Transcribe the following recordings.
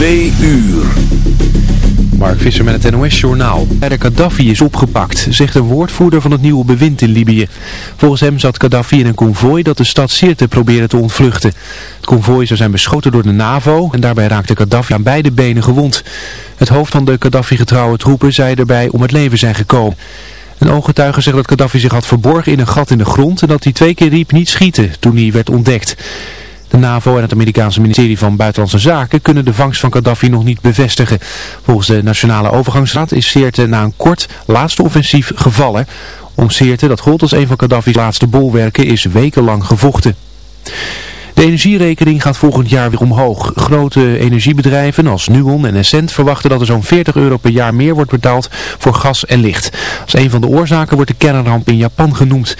Twee uur. Mark Visser met het NOS-journaal. De Gaddafi is opgepakt, zegt een woordvoerder van het nieuwe bewind in Libië. Volgens hem zat Gaddafi in een konvooi dat de stad Sirte probeerde te ontvluchten. Het konvooi zou zijn beschoten door de NAVO en daarbij raakte Gaddafi aan beide benen gewond. Het hoofd van de Gaddafi-getrouwe troepen zei erbij om het leven zijn gekomen. Een ooggetuige zegt dat Gaddafi zich had verborgen in een gat in de grond en dat hij twee keer riep niet schieten toen hij werd ontdekt. De NAVO en het Amerikaanse ministerie van Buitenlandse Zaken kunnen de vangst van Gaddafi nog niet bevestigen. Volgens de Nationale Overgangsraad is Seerte na een kort laatste offensief gevallen. Om Seerte, dat gold als een van Gaddafi's laatste bolwerken, is wekenlang gevochten. De energierekening gaat volgend jaar weer omhoog. Grote energiebedrijven als Nuon en Essent verwachten dat er zo'n 40 euro per jaar meer wordt betaald voor gas en licht. Als een van de oorzaken wordt de kernramp in Japan genoemd.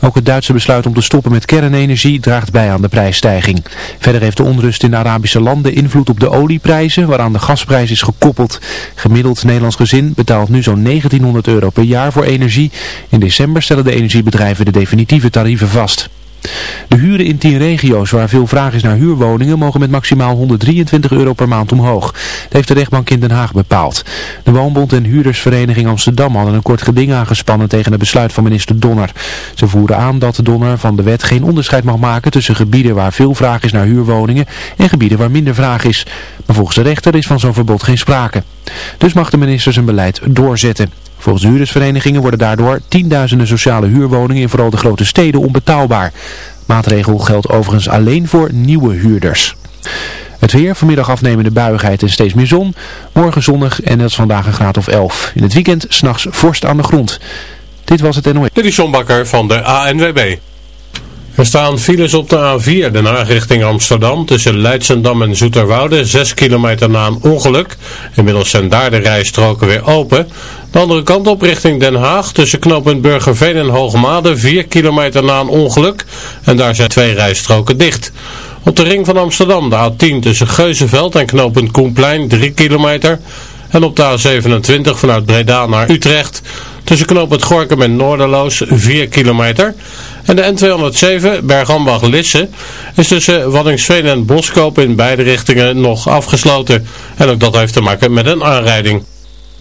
Ook het Duitse besluit om te stoppen met kernenergie draagt bij aan de prijsstijging. Verder heeft de onrust in de Arabische landen invloed op de olieprijzen, waaraan de gasprijs is gekoppeld. Gemiddeld Nederlands gezin betaalt nu zo'n 1900 euro per jaar voor energie. In december stellen de energiebedrijven de definitieve tarieven vast. De huren in 10 regio's waar veel vraag is naar huurwoningen mogen met maximaal 123 euro per maand omhoog. Dat heeft de rechtbank in Den Haag bepaald. De Woonbond en Huurdersvereniging Amsterdam hadden een kort geding aangespannen tegen het besluit van minister Donner. Ze voeren aan dat Donner van de wet geen onderscheid mag maken tussen gebieden waar veel vraag is naar huurwoningen en gebieden waar minder vraag is. Maar volgens de rechter is van zo'n verbod geen sprake. Dus mag de minister zijn beleid doorzetten. Volgens de huurdersverenigingen worden daardoor tienduizenden sociale huurwoningen in vooral de grote steden onbetaalbaar. Maatregel geldt overigens alleen voor nieuwe huurders. Het weer, vanmiddag afnemende buigheid en steeds meer zon. Morgen zonnig en dat is vandaag een graad of 11. In het weekend s'nachts vorst aan de grond. Dit was het NOE. Dit is John Bakker van de ANWB. Er staan files op de A4, de richting Amsterdam, tussen Leidsendam en Zoeterwoude, 6 kilometer na een ongeluk. Inmiddels zijn daar de rijstroken weer open. De andere kant op richting Den Haag, tussen knooppunt Burgerveen en Hoogmade, 4 kilometer na een ongeluk. En daar zijn twee rijstroken dicht. Op de ring van Amsterdam, de A10 tussen Geuzenveld en knooppunt Koenplein, 3 kilometer. En op de A27 vanuit Breda naar Utrecht, tussen knooppunt Gorkum en Noorderloos, 4 kilometer. En de N207 Bergambach-Lisse is tussen Waddingsveen en Boskoop in beide richtingen nog afgesloten. En ook dat heeft te maken met een aanrijding.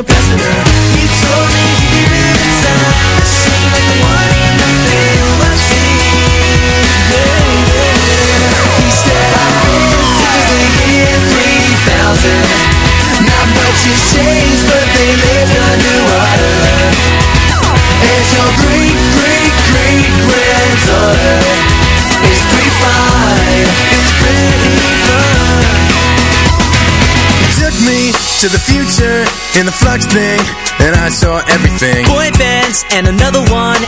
passenger in the flux thing, and I saw everything. Boy bands and another one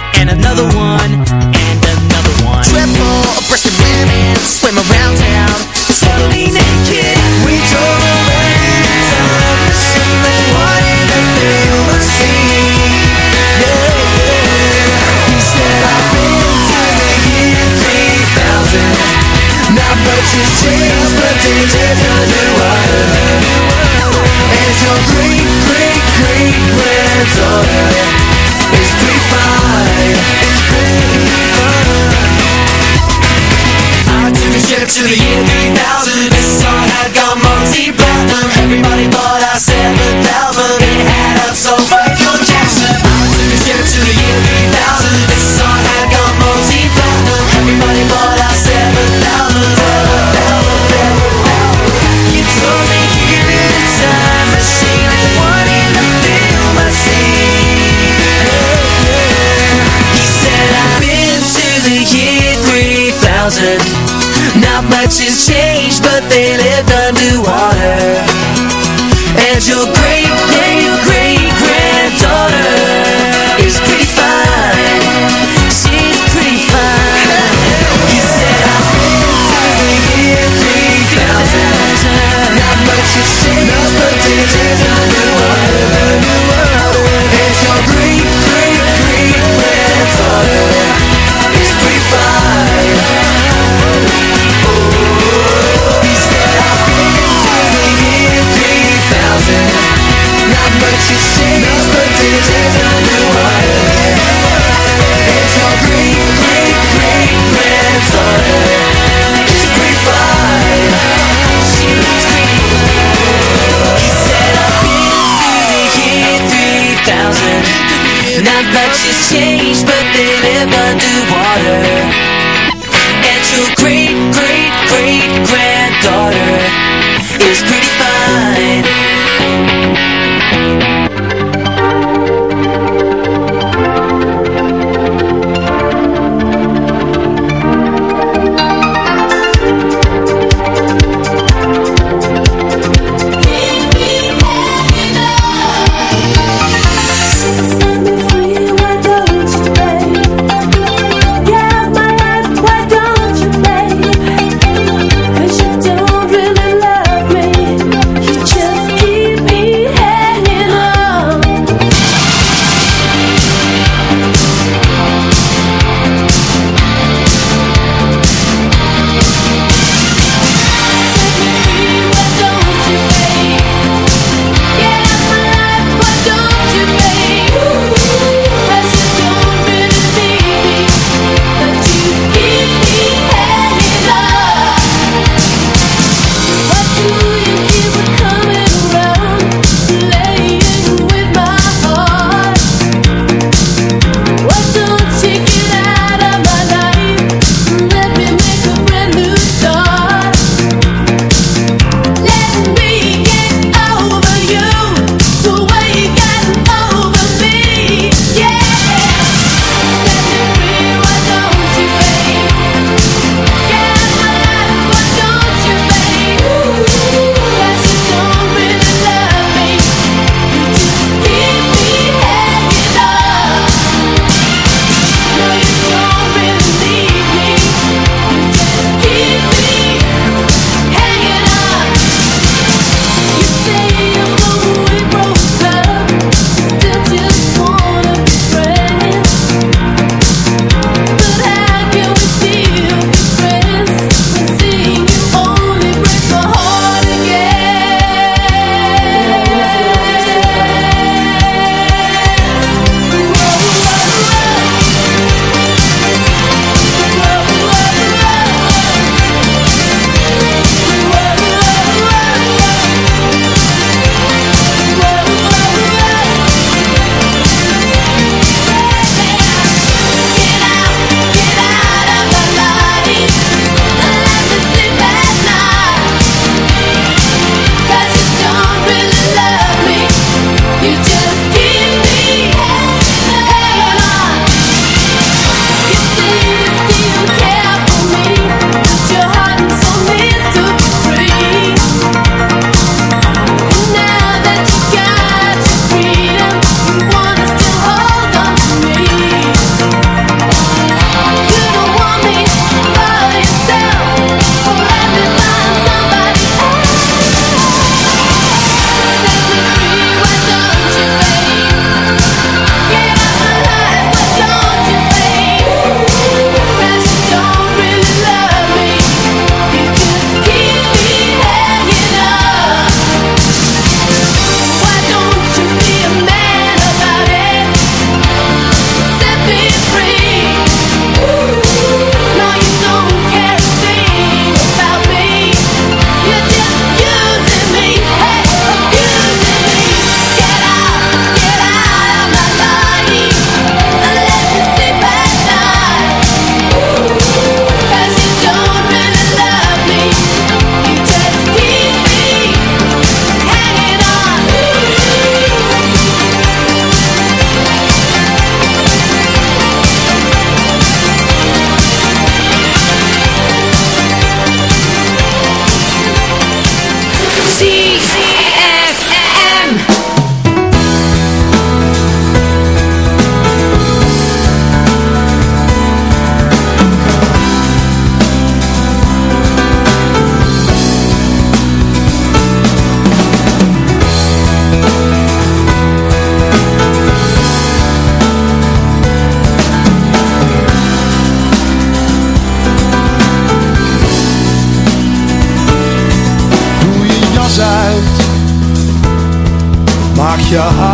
your heart.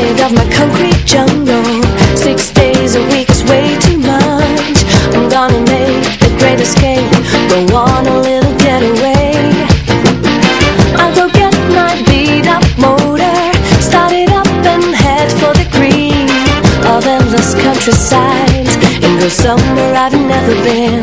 tired of my concrete jungle. Six days a week is way too much. I'm gonna make the great escape. Go on a little getaway. I'll go get my beat up motor. Start it up and head for the green Of endless countryside. And go somewhere I've never been.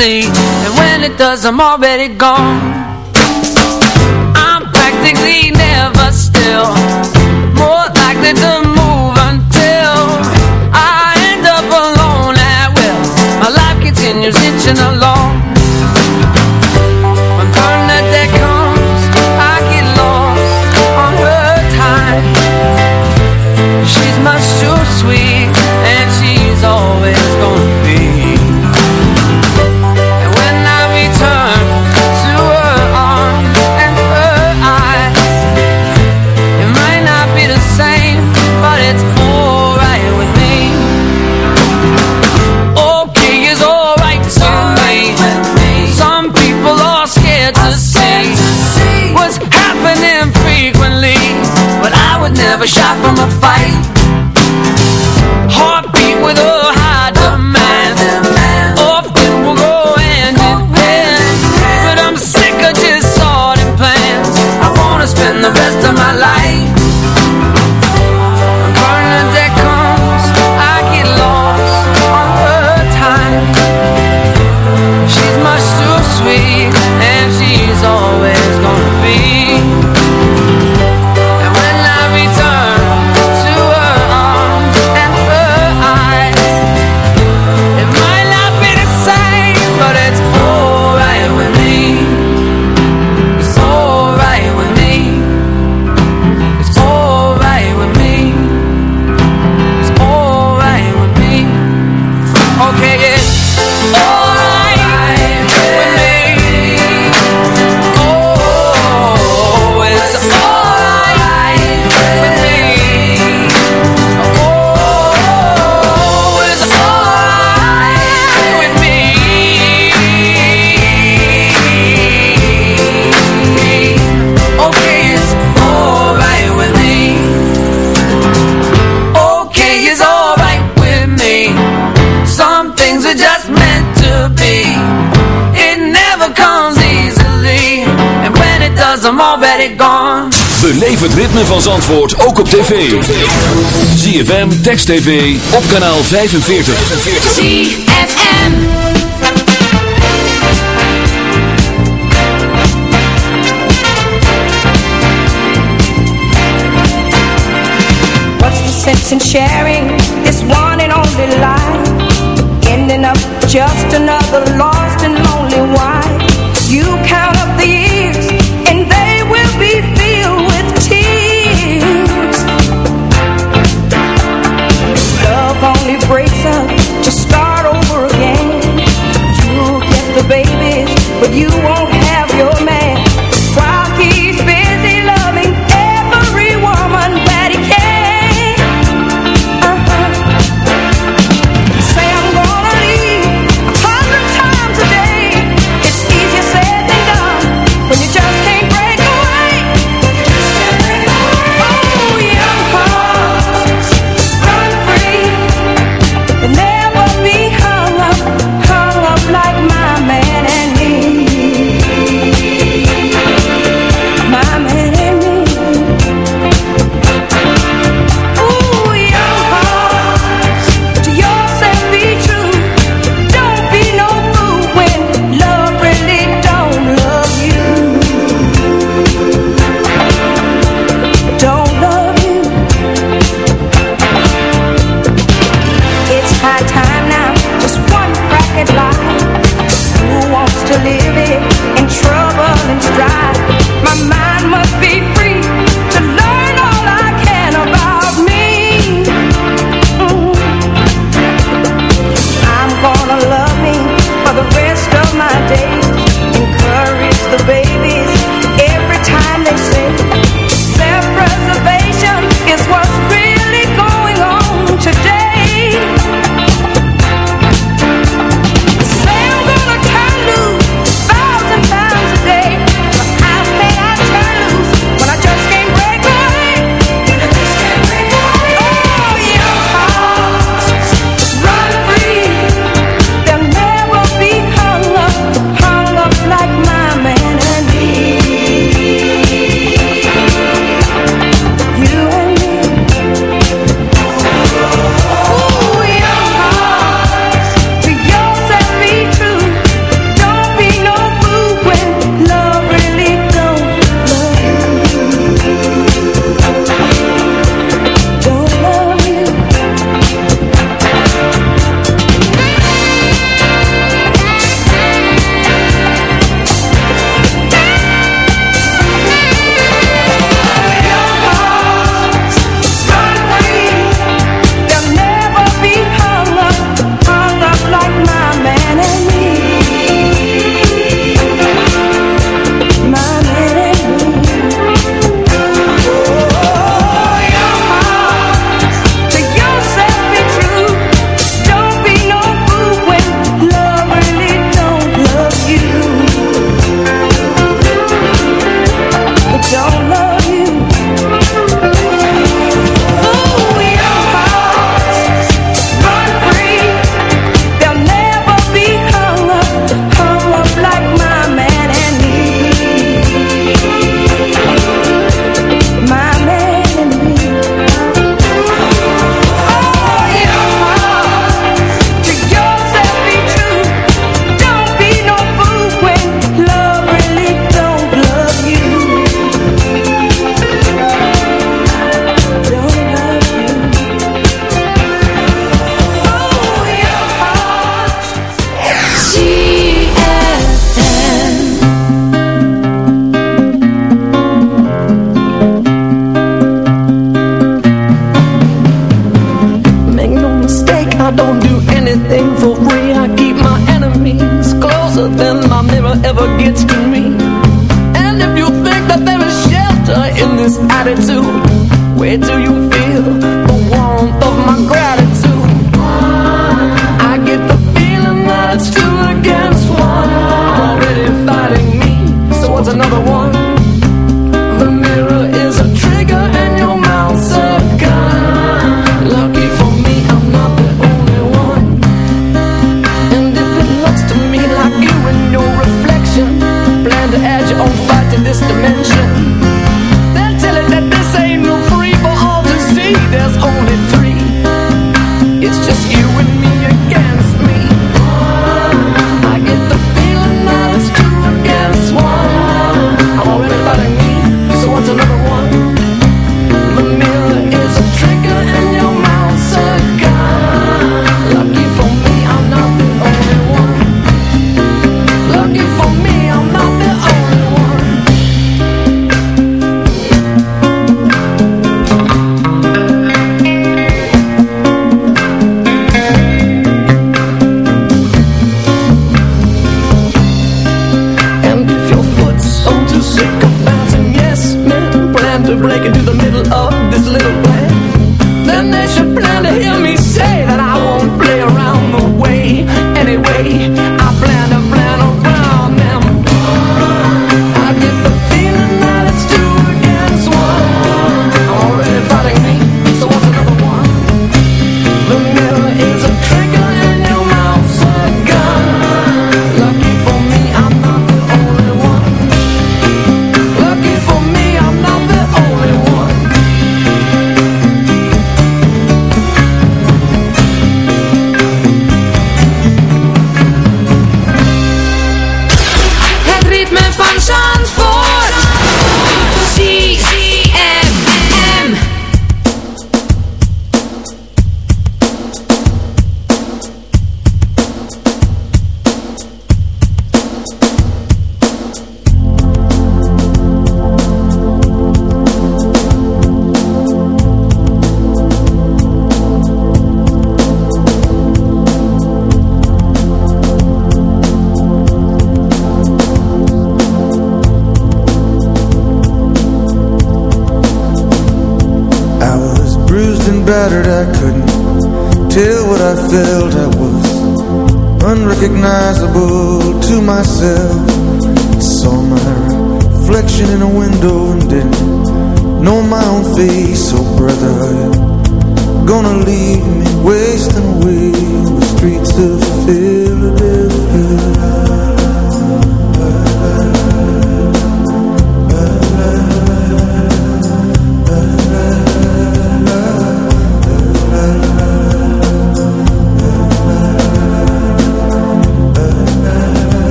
And when it does I'm already gone. het ritme van Zandvoort ook op tv. ZFM, Text TV, op kanaal 45. ZFM What's the sense in sharing this one and only life? Ending up just another long you are. baby.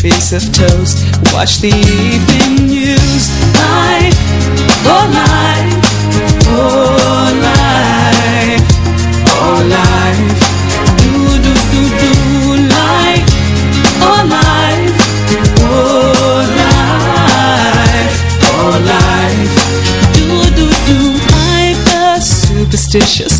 Piece of toast. Watch the evening news. Life, oh life, oh life, oh life. Do do do do life, oh life, oh life, oh life. I'm superstitious.